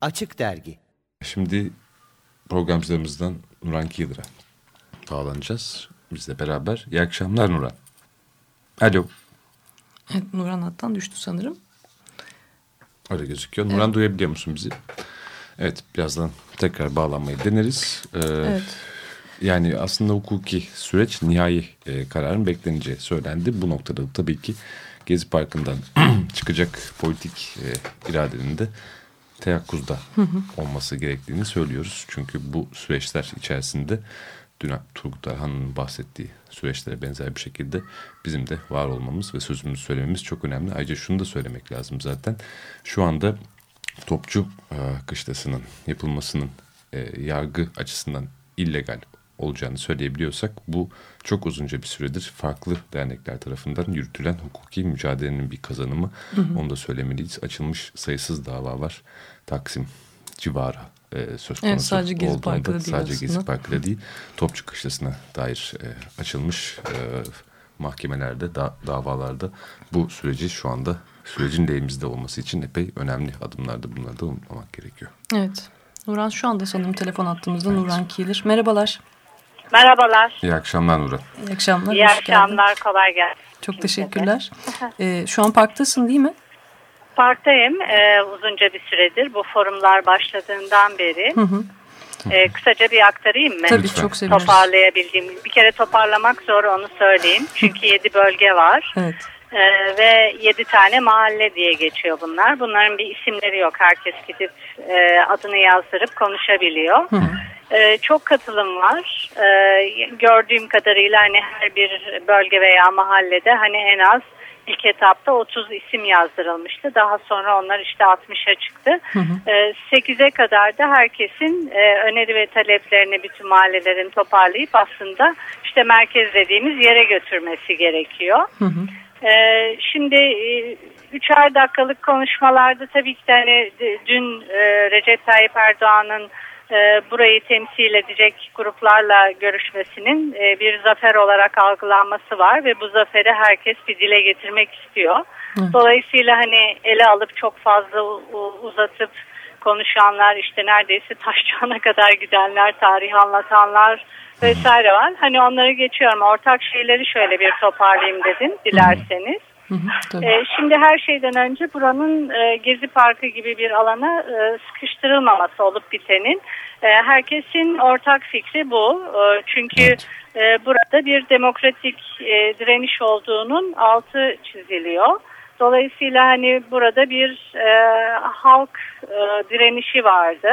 Açık Dergi Şimdi programcılarımızdan Nuran Kiyılır'a bağlanacağız. Bizle beraber. İyi akşamlar Nuran. Alo. Evet, Nuran hattan düştü sanırım. Öyle gözüküyor. Nuran evet. duyabiliyor musun bizi? Evet birazdan tekrar bağlanmayı deneriz. Ee, evet. Yani aslında hukuki süreç nihai e, kararın bekleneceği söylendi. Bu noktada tabii ki Gezi Parkı'ndan çıkacak politik e, iradenin de teyakkuzda hı hı. olması gerektiğini söylüyoruz. Çünkü bu süreçler içerisinde dün Turgut Arhan'ın bahsettiği süreçlere benzer bir şekilde bizim de var olmamız ve sözümüzü söylememiz çok önemli. Ayrıca şunu da söylemek lazım zaten. Şu anda topçu e, kışlasının yapılmasının e, yargı açısından illegal olacağını söyleyebiliyorsak bu çok uzunca bir süredir farklı dernekler tarafından yürütülen hukuki mücadelenin bir kazanımı. Hı hı. Onu da söylemeliyiz. Açılmış sayısız dava var. Taksim civarı e, söz konusu evet, sadece Gezi Parkı'da değil Sadece aslında. Gezi Parkı'da değil. Topçu Kışlası'na dair e, açılmış e, mahkemelerde, da, davalarda bu süreci şu anda sürecin elimizde olması için epey önemli adımlarda bunları da unutmamak gerekiyor. Evet. Nuran şu anda sanırım telefon attığımızda evet. Nuran Kilir. Merhabalar. Merhabalar. İyi akşamlar Nura. İyi akşamlar. İyi akşamlar. Geldin. Kolay gelsin. Çok teşekkürler. ee, şu an parktasın değil mi? Parktayım. Ee, uzunca bir süredir. Bu forumlar başladığından beri. Hı hı. Ee, kısaca bir aktarayım mı? Tabii Lütfen. çok seviniriz. Toparlayabildiğim. Bir kere toparlamak zor onu söyleyeyim. Çünkü yedi bölge var. evet. Ee, ve yedi tane mahalle diye geçiyor bunlar. Bunların bir isimleri yok. Herkes gidip e, adını yazdırıp konuşabiliyor. Hı hı. Ee, çok katılım var. Ee, gördüğüm kadarıyla hani her bir bölge veya mahallede hani en az ilk etapta 30 isim yazdırılmıştı. Daha sonra onlar işte 60'a çıktı. Hı hı. Ee, 8'e kadar da herkesin e, öneri ve taleplerini bütün mahallelerin toparlayıp aslında işte merkez dediğimiz yere götürmesi gerekiyor. Hı hı. Ee, şimdi e, üçer dakikalık konuşmalarda tabii ki de hani dün e, Recep Tayyip Erdoğan'ın burayı temsil edecek gruplarla görüşmesinin e, bir zafer olarak algılanması var ve bu zaferi herkes bir dile getirmek istiyor. Dolayısıyla hani ele alıp çok fazla uzatıp konuşanlar işte neredeyse taşçağına kadar gidenler, tarih anlatanlar vesaire var. Hani onları geçiyorum. Ortak şeyleri şöyle bir toparlayayım dedim dilerseniz. Hı hı, e, şimdi her şeyden önce buranın e, Gezi Parkı gibi bir alana e, sıkıştırılmaması olup bitenin e, herkesin ortak fikri bu. E, çünkü evet. e, burada bir demokratik e, direniş olduğunun altı çiziliyor. Dolayısıyla hani burada bir e, halk e, direnişi vardı.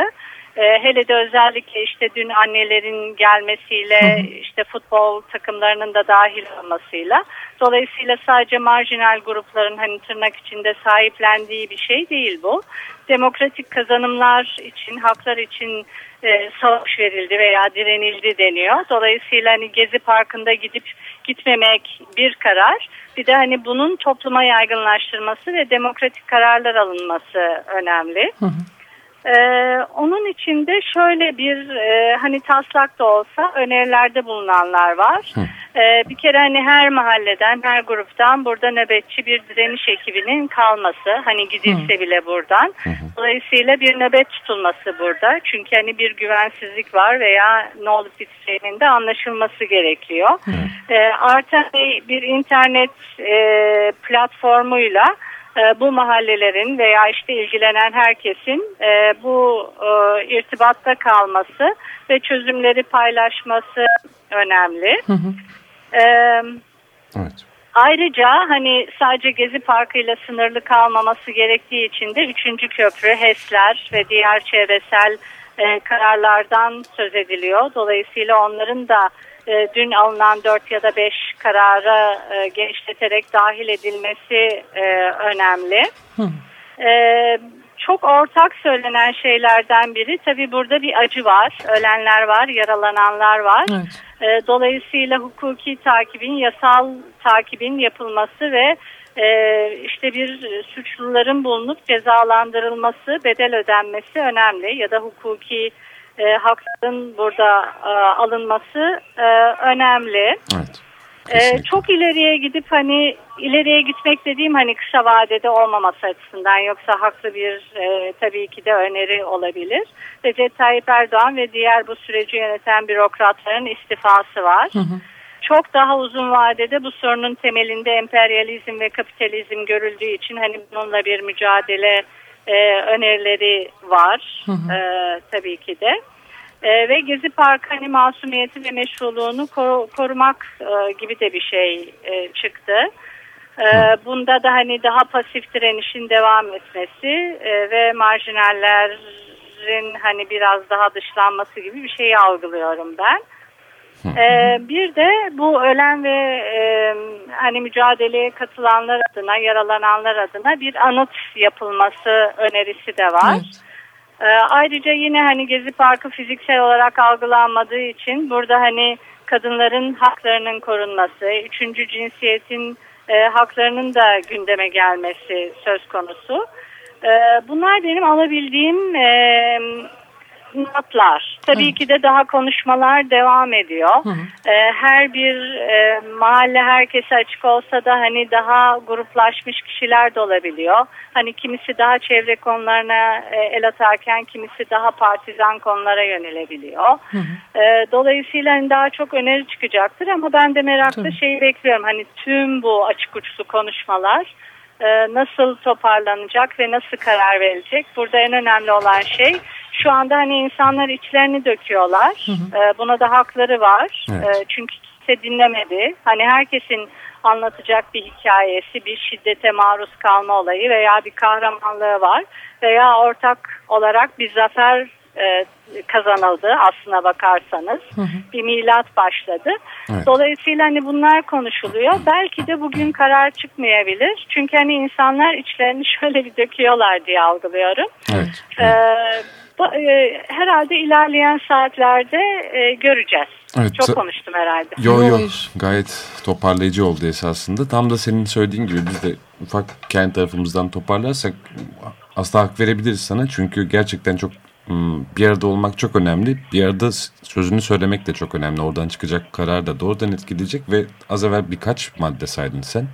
E, hele de özellikle işte dün annelerin gelmesiyle işte futbol takımlarının da dahil olmasıyla dolayısıyla sadece marjinal grupların hani tırnak içinde sahiplendiği bir şey değil bu. Demokratik kazanımlar için, haklar için e, savaş verildi veya direnildi deniyor. Dolayısıyla hani Gezi Parkı'nda gidip gitmemek bir karar. Bir de hani bunun topluma yaygınlaştırması ve demokratik kararlar alınması önemli. Hı hı. Ee, onun içinde şöyle bir e, hani taslak da olsa önerilerde bulunanlar var. Ee, bir kere hani her mahalleden, her gruptan burada nöbetçi bir direniş ekibinin kalması. Hani gidilse Hı. bile buradan. Hı. Dolayısıyla bir nöbet tutulması burada. Çünkü hani bir güvensizlik var veya ne olup biteceğinin de anlaşılması gerekiyor. Ee, artı bir internet e, platformuyla bu mahallelerin veya işte ilgilenen herkesin e, bu e, irtibatta kalması ve çözümleri paylaşması önemli. Hı hı. E, evet. Ayrıca hani sadece Gezi Parkı ile sınırlı kalmaması gerektiği için de 3. köprü, HES'ler ve diğer çevresel e, kararlardan söz ediliyor. Dolayısıyla onların da e, dün alınan 4 ya da 5 karara e, genişleterek dahil edilmesi e, önemli. E, çok ortak söylenen şeylerden biri tabi burada bir acı var. Ölenler var, yaralananlar var. Evet. E, dolayısıyla hukuki takibin, yasal takibin yapılması ve e, işte bir suçluların bulunup cezalandırılması, bedel ödenmesi önemli. Ya da hukuki e, hakların burada e, alınması e, önemli. Evet. Ee, çok ileriye gidip hani ileriye gitmek dediğim hani kısa vadede olmaması açısından yoksa haklı bir e, tabii ki de öneri olabilir. Recep Tayyip Erdoğan ve diğer bu süreci yöneten bürokratların istifası var. Hı hı. Çok daha uzun vadede bu sorunun temelinde emperyalizm ve kapitalizm görüldüğü için hani bununla bir mücadele e, önerileri var hı hı. E, tabii ki de. E, ve Gezi Parkı hani masumiyeti ve meşruluğunu koru, korumak e, gibi de bir şey e, çıktı. E, bunda da hani daha pasif direnişin devam etmesi e, ve marjinallerin hani biraz daha dışlanması gibi bir şeyi algılıyorum ben. Ee, bir de bu ölen ve e, hani mücadeleye katılanlar adına, yaralananlar adına bir anıt yapılması önerisi de var. Evet. Ee, ayrıca yine hani Gezi Parkı fiziksel olarak algılanmadığı için burada hani kadınların haklarının korunması, üçüncü cinsiyetin e, haklarının da gündeme gelmesi söz konusu. E, bunlar benim alabildiğim e, notlar. Tabii Hı. ki de daha konuşmalar devam ediyor. Hı. Ee, her bir e, mahalle herkese açık olsa da hani daha gruplaşmış kişiler de olabiliyor. Hani kimisi daha çevre konularına e, el atarken kimisi daha partizan konulara yönelebiliyor. Hı. E, dolayısıyla hani daha çok öneri çıkacaktır ama ben de merakla Tabii. şeyi bekliyorum. Hani tüm bu açık uçlu konuşmalar e, nasıl toparlanacak ve nasıl karar verilecek? Burada en önemli olan şey şu anda hani insanlar içlerini döküyorlar. Hı hı. E, buna da hakları var. Evet. E, çünkü kimse dinlemedi. Hani herkesin anlatacak bir hikayesi, bir şiddete maruz kalma olayı veya bir kahramanlığı var. Veya ortak olarak bir zafer e, kazanıldı aslına bakarsanız. Hı hı. Bir milat başladı. Evet. Dolayısıyla hani bunlar konuşuluyor. Belki de bugün karar çıkmayabilir. Çünkü hani insanlar içlerini şöyle bir döküyorlar diye algılıyorum. Evet. evet. E, herhalde ilerleyen saatlerde e, göreceğiz. Evet, Çok konuştum herhalde. Yo yo gayet toparlayıcı oldu esasında. Tam da senin söylediğin gibi biz de ufak kendi tarafımızdan toparlarsak aslında hak verebiliriz sana. Çünkü gerçekten çok bir arada olmak çok önemli. Bir arada sözünü söylemek de çok önemli. Oradan çıkacak karar da doğrudan etkileyecek ve az evvel birkaç madde saydın sen.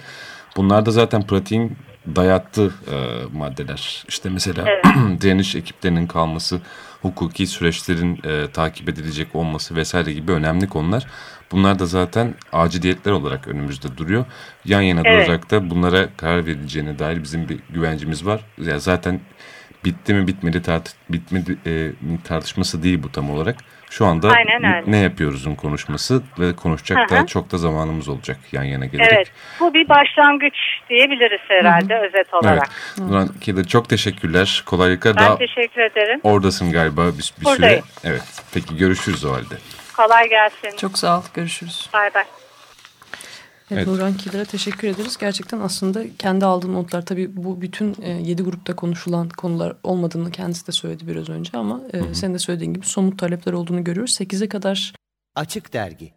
Bunlar da zaten pratiğin dayattığı e, maddeler. İşte mesela evet. direniş ekiplerinin kalması, hukuki süreçlerin e, takip edilecek olması vesaire gibi önemli konular. Bunlar da zaten aciliyetler olarak önümüzde duruyor. Yan yana evet. durarak da bunlara karar verileceğine dair bizim bir güvencimiz var. Yani zaten bitti mi bitmedi tart bitmedi e, tartışması değil bu tam olarak. Şu anda ne yapıyoruzun konuşması ve konuşacak da çok da zamanımız olacak yan yana gelerek. Evet bu bir başlangıç diyebiliriz herhalde Hı -hı. özet olarak. Evet. Nurhan Keder çok teşekkürler. Kolaylıklar. Ben Daha teşekkür ederim. Oradasın galiba bir, bir süre. Evet peki görüşürüz o halde. Kolay gelsin. Çok sağ ol görüşürüz. Bay bay. Evet, evet. Nurhan Kiler'e teşekkür ederiz. Gerçekten aslında kendi aldığı notlar tabii bu bütün e, yedi grupta konuşulan konular olmadığını kendisi de söyledi biraz önce ama e, hı hı. senin de söylediğin gibi somut talepler olduğunu görüyoruz. Sekize kadar Açık Dergi